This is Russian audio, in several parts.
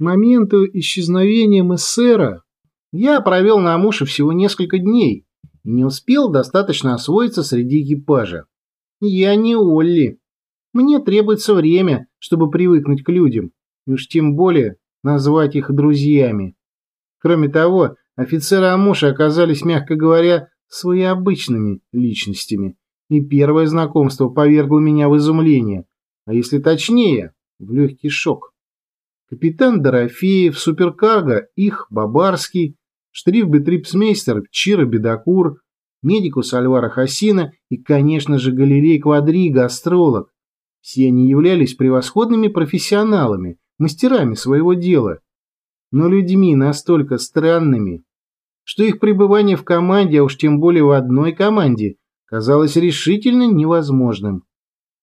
Моменту исчезновения мессера я провел на Амуше всего несколько дней и не успел достаточно освоиться среди экипажа. Я не Олли. Мне требуется время, чтобы привыкнуть к людям, и уж тем более назвать их друзьями. Кроме того, офицеры Амуша оказались, мягко говоря, своеобычными личностями, и первое знакомство повергло меня в изумление, а если точнее, в легкий шок. Капитан Дорофеев, суперкарго, их, Бабарский, штриф-бетрипсмейстер Чира Бедокур, медикус Альвара Хасина и, конечно же, Галилей Квадриго, астролог. Все они являлись превосходными профессионалами, мастерами своего дела, но людьми настолько странными, что их пребывание в команде, а уж тем более в одной команде, казалось решительно невозможным.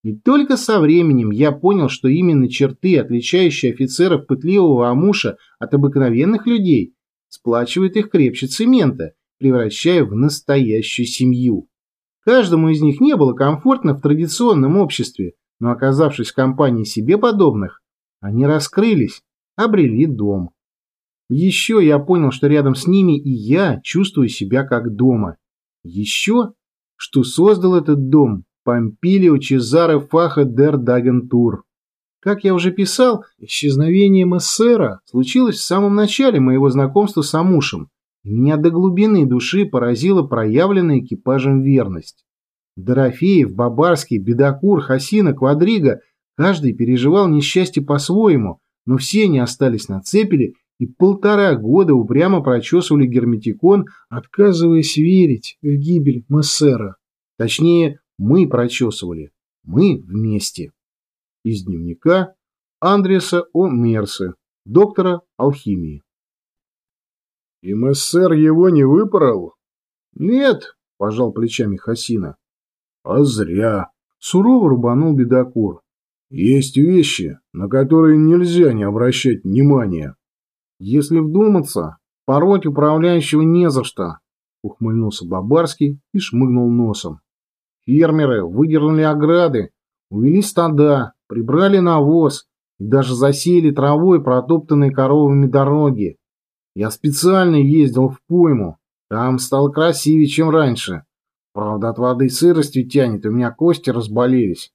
И только со временем я понял, что именно черты, отличающие офицеров пытливого Амуша от обыкновенных людей, сплачивают их крепче цемента, превращая в настоящую семью. Каждому из них не было комфортно в традиционном обществе, но оказавшись в компании себе подобных, они раскрылись, обрели дом. Еще я понял, что рядом с ними и я чувствую себя как дома. Еще, что создал этот дом Помпилио Чезаре Фаха дер Дагентур. Как я уже писал, исчезновение Мессера случилось в самом начале моего знакомства с Амушем, и меня до глубины души поразила проявленная экипажем верность. Дорофеев, Бабарский, Бедокур, Хасина, Квадрига – каждый переживал несчастье по-своему, но все они остались на цепеле и полтора года упрямо прочесывали герметикон, отказываясь верить в гибель Мессера. Точнее, мы прочесывали. Мы вместе. Из дневника Андреса О. Мерсе, доктора алхимии. Мессер его не выпорол? Нет, пожал плечами Хасина. А зря. Сурово рубанул бедокур. Есть вещи, на которые нельзя не обращать внимания. Если вдуматься, пороть управляющего не за что, ухмыльнулся Бабарский и шмыгнул носом. Фермеры выдернули ограды, увели стада, прибрали навоз и даже засеяли травой протоптанные коровами дороги. Я специально ездил в пойму, там стало красивее, чем раньше. Правда, от воды сыростью тянет, у меня кости разболелись.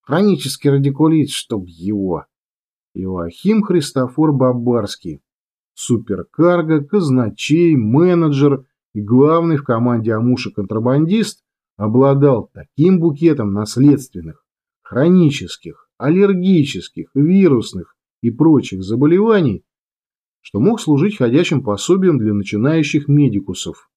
Хронический радикулит, чтоб его. Иоахим Христофор Бабарский. Суперкарго, казначей, менеджер и главный в команде Амуша-контрабандист обладал таким букетом наследственных, хронических, аллергических, вирусных и прочих заболеваний, что мог служить ходячим пособием для начинающих медикусов.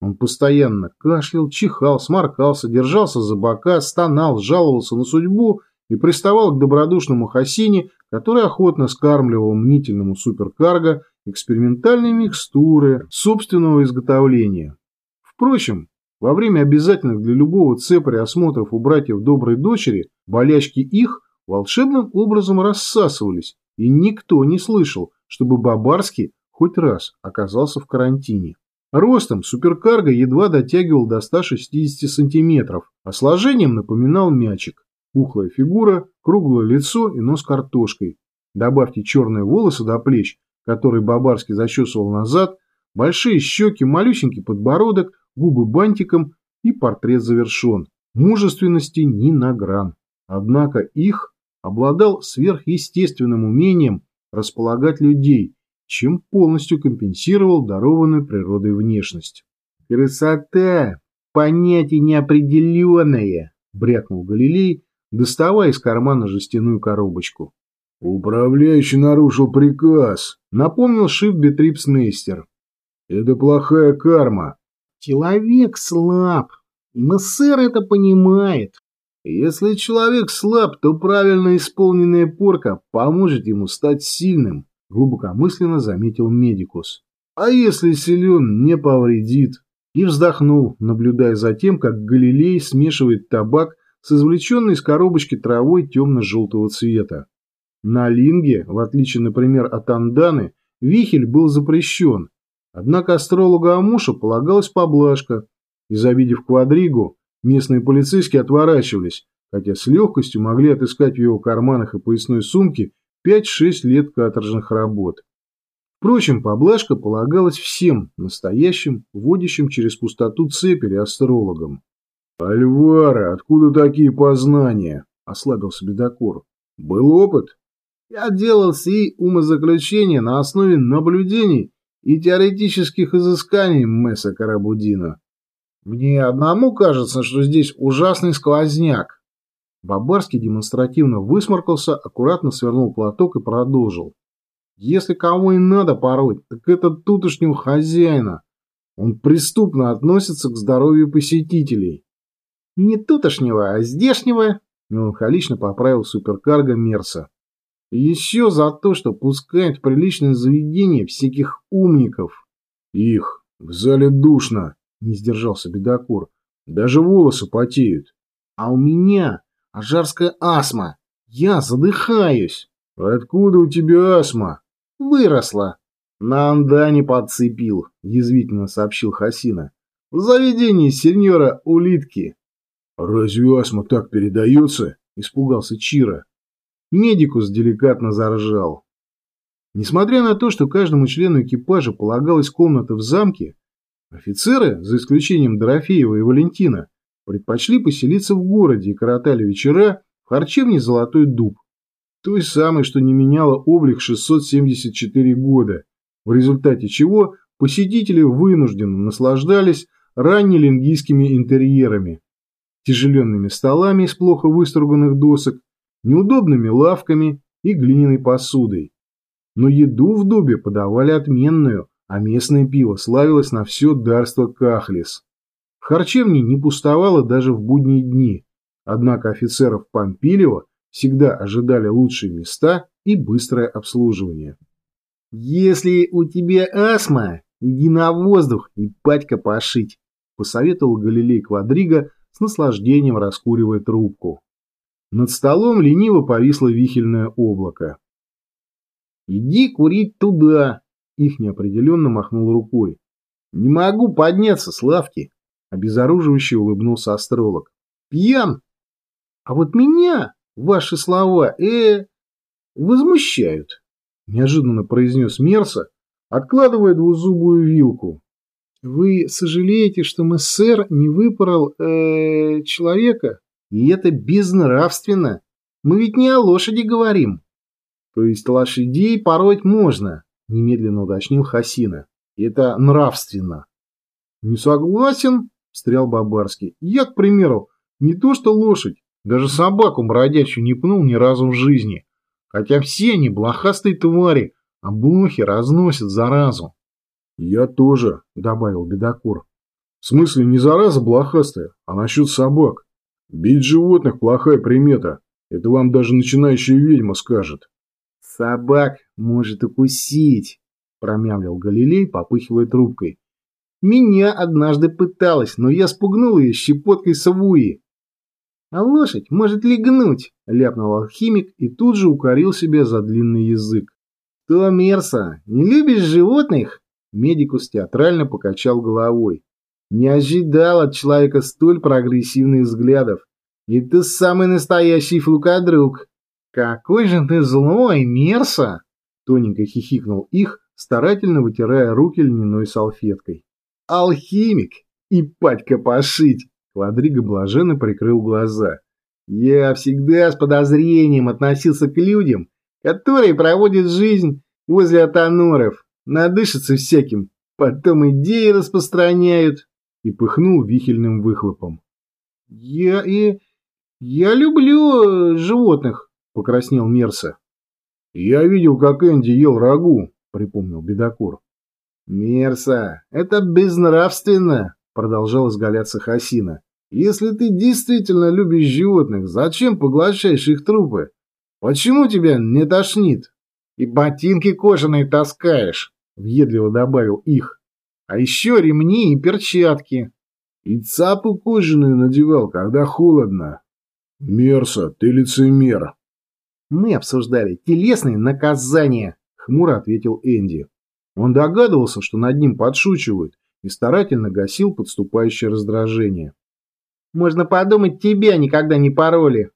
Он постоянно кашлял, чихал, сморкался, держался за бока, стонал, жаловался на судьбу и приставал к добродушному Хасине, который охотно скармливал мнительному суперкарго экспериментальные микстуры собственного изготовления. Впрочем, во время обязательных для любого цепаря осмотров у братьев доброй дочери болячки их волшебным образом рассасывались, и никто не слышал, чтобы Бабарский хоть раз оказался в карантине. Ростом суперкарго едва дотягивал до 160 сантиметров, а сложением напоминал мячик. Пухлая фигура, круглое лицо и нос картошкой. Добавьте черные волосы до плеч, которые Бабарский зачесывал назад, большие щеки, малюсенький подбородок, губы бантиком и портрет завершен. Мужественности ни на гран. Однако их обладал сверхъестественным умением располагать людей, чем полностью компенсировал дарованную природой внешность. «Красота! Понятие неопределенное!» – брякнул Галилей, доставая из кармана жестяную коробочку. «Управляющий нарушил приказ», – напомнил Шиф Бетрипсмейстер. «Это плохая карма. Человек слаб, и Мессер это понимает. Если человек слаб, то правильно исполненная порка поможет ему стать сильным, глубокомысленно заметил медикус. А если силен, не повредит. И вздохнул, наблюдая за тем, как Галилей смешивает табак с извлеченной из коробочки травой темно-желтого цвета. На линге, в отличие, например, от анданы, вихель был запрещен, Однако астрологу Амуша полагалась поблажка, и, завидев квадригу, местные полицейские отворачивались, хотя с легкостью могли отыскать в его карманах и поясной сумке 5-6 лет каторжных работ. Впрочем, поблажка полагалась всем настоящим, водящим через пустоту цепи астрологам. «Альвара, откуда такие познания?» – ослабился бедокур. «Был опыт?» «Я делал сии умозаключения на основе наблюдений и теоретических изысканий Месса Карабудина. Мне одному кажется, что здесь ужасный сквозняк». Бабарский демонстративно высморкался, аккуратно свернул платок и продолжил. Если кому и надо пороть, так это тутошнего хозяина. Он преступно относится к здоровью посетителей. Не тутошнего, а здешнего, меланхолично поправил суперкарго Мерса. Еще за то, что пускает в приличное заведение всяких умников. Их, в зале душно, не сдержался бедокур. Даже волосы потеют. А у меня ажарская астма. Я задыхаюсь. Откуда у тебя астма? Выросла. На Андане подцепил, язвительно сообщил Хасина. В заведении сеньора Улитки. Разве астма так передается? Испугался Чира. Медикус деликатно заржал. Несмотря на то, что каждому члену экипажа полагалась комната в замке, офицеры, за исключением Дорофеева и Валентина, предпочли поселиться в городе и коротали вечера в харчевне «Золотой дуб», той самой, что не меняла облик 674 года, в результате чего посетители вынужденно наслаждались раннелингийскими интерьерами, тяжеленными столами из плохо выструганных досок, неудобными лавками и глиняной посудой. Но еду в дубе подавали отменную, а местное пиво славилось на все дарство Кахлис. В харчевне не пустовало даже в будние дни, однако офицеров Помпилева всегда ожидали лучшие места и быстрое обслуживание. «Если у тебя астма, иди на воздух и патька пошить», посоветовал Галилей Квадриго с наслаждением раскуривая трубку. Над столом лениво повисло вихельное облако. «Иди курить туда!» Их неопределенно махнул рукой. «Не могу подняться с лавки!» Обезоруживающе улыбнулся астролог. «Пьян! А вот меня Ваши слова, э, возмущают, неожиданно произнес Мерса, откладывая двузубую вилку. Вы сожалеете, что мессер не выпорол э, человека? И это безнравственно. Мы ведь не о лошади говорим. То есть лошадей пороть можно, немедленно уточнил Хасина. Это нравственно. Не согласен, встрял Бабарский. Я, к примеру, не то что лошадь, даже собаку бродячую не пнул ни разу в жизни. Хотя все они блохастые твари, а блохи разносят заразу. «Я тоже», — добавил бедокур. «В смысле не зараза блохастая, а насчет собак. Бить животных – плохая примета. Это вам даже начинающая ведьма скажет». «Собак может укусить», – промямлил Галилей, попыхивая трубкой. «Меня однажды пыталась, но я спугнул ее щепоткой савуи. А лошадь может лягнуть, ляпнул алхимик и тут же укорил себя за длинный язык. Ты, Мерса, не любишь животных? Медикус театрально покачал головой. Не ожидал от человека столь прогрессивных взглядов. И ты самый настоящий флукодруг. Какой же ты злой, Мерса! Тоненько хихикнул их, старательно вытирая руки льняной салфеткой. Алхимик! И патька пошить! Квадриго блаженно прикрыл глаза. «Я всегда с подозрением относился к людям, которые проводят жизнь возле атоноров, надышатся всяким, потом идеи распространяют» и пыхнул вихельным выхлопом. «Я и... я люблю животных», — покраснел Мерса. «Я видел, как Энди ел рагу», — припомнил Бедокур. «Мерса, это безнравственно», — продолжал изгаляться Хасина. Если ты действительно любишь животных, зачем поглощаешь их трупы? Почему тебя не тошнит? И ботинки кожаные таскаешь, въедливо добавил их. А еще ремни и перчатки. И цапу кожаную надевал, когда холодно. Мерса, ты лицемер. Мы обсуждали телесные наказания, хмуро ответил Энди. Он догадывался, что над ним подшучивают, и старательно гасил подступающее раздражение. Можно подумать, тебя никогда не пороли.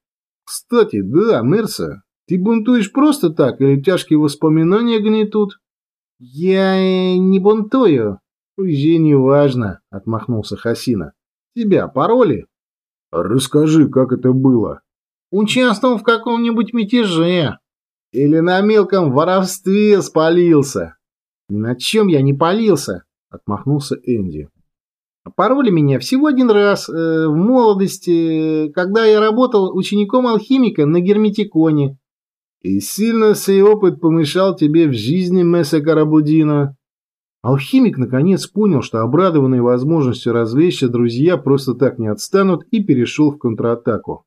Кстати, да, Мерса, Ты бунтуешь просто так или тяжкие воспоминания гнетут? Я э, не бунтую. Уже не важно, отмахнулся Хасина. Тебя пароли? Расскажи, как это было. Участвовал в каком-нибудь мятеже. Или на мелком воровстве спалился. Ни на чем я не палился, отмахнулся Энди. Пароли меня всего один раз, э, в молодости, когда я работал учеником алхимика на герметиконе. И сильно сей опыт помешал тебе в жизни, Месса Карабудино? Алхимик наконец понял, что обрадованные возможностью развлечься друзья просто так не отстанут и перешел в контратаку.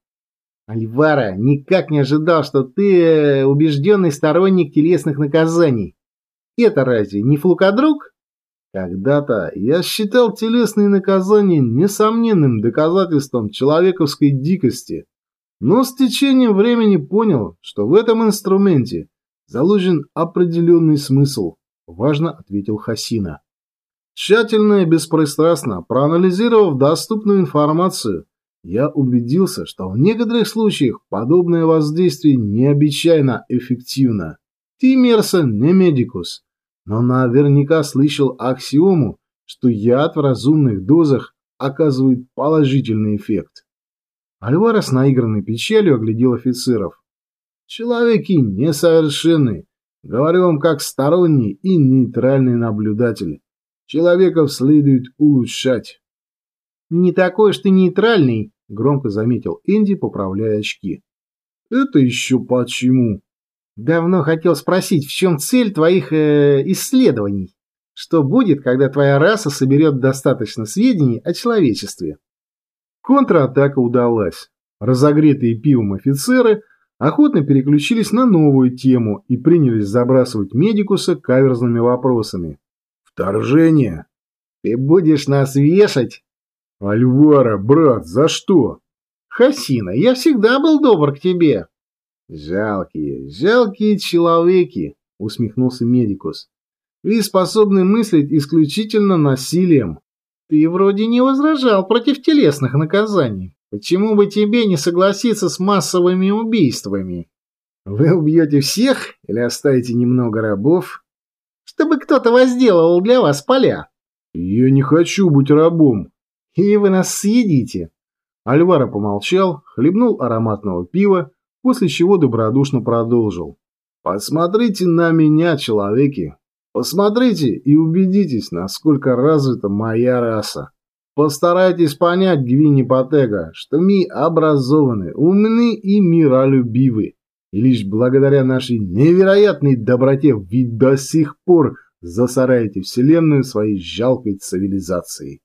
Альвара, никак не ожидал, что ты э, убежденный сторонник телесных наказаний. Это разве не флукодруг? Когда-то я считал телесные наказания несомненным доказательством человековской дикости, но с течением времени понял, что в этом инструменте заложен определенный смысл, важно ответил Хасина. Тщательно и беспристрастно проанализировав доступную информацию, я убедился, что в некоторых случаях подобное воздействие необычайно эффективно. Тимерса не медикус, но наверняка слышал аксиому, что яд в разумных дозах оказывает положительный эффект. Альвара с наигранной печалью оглядел офицеров. «Человеки несовершенны. Говорю вам как сторонний и нейтральный наблюдатель. Человеков следует улучшать». «Не такой уж ты нейтральный», — громко заметил Энди, поправляя очки. «Это еще почему?» «Давно хотел спросить, в чем цель твоих э, исследований? Что будет, когда твоя раса соберет достаточно сведений о человечестве?» Контратака удалась. Разогретые пивом офицеры охотно переключились на новую тему и принялись забрасывать медикуса каверзными вопросами. «Вторжение!» «Ты будешь нас вешать?» «Альвара, брат, за что?» «Хасина, я всегда был добр к тебе». «Жалкие, жалкие человеки», — усмехнулся медикус. «Вы способны мыслить исключительно насилием. Ты вроде не возражал против телесных наказаний. Почему бы тебе не согласиться с массовыми убийствами? Вы убьете всех или оставите немного рабов? Чтобы кто-то возделывал для вас поля. Я не хочу быть рабом. И вы нас съедите. Альвара помолчал, хлебнул ароматного пива, после чего добродушно продолжил. Посмотрите на меня, человеки. Посмотрите и убедитесь, насколько развита моя раса. Постарайтесь понять, Гвинни Патега, что мы образованы, умны и миролюбивы. И лишь благодаря нашей невероятной доброте вы до сих пор засораете Вселенную своей жалкой цивилизацией.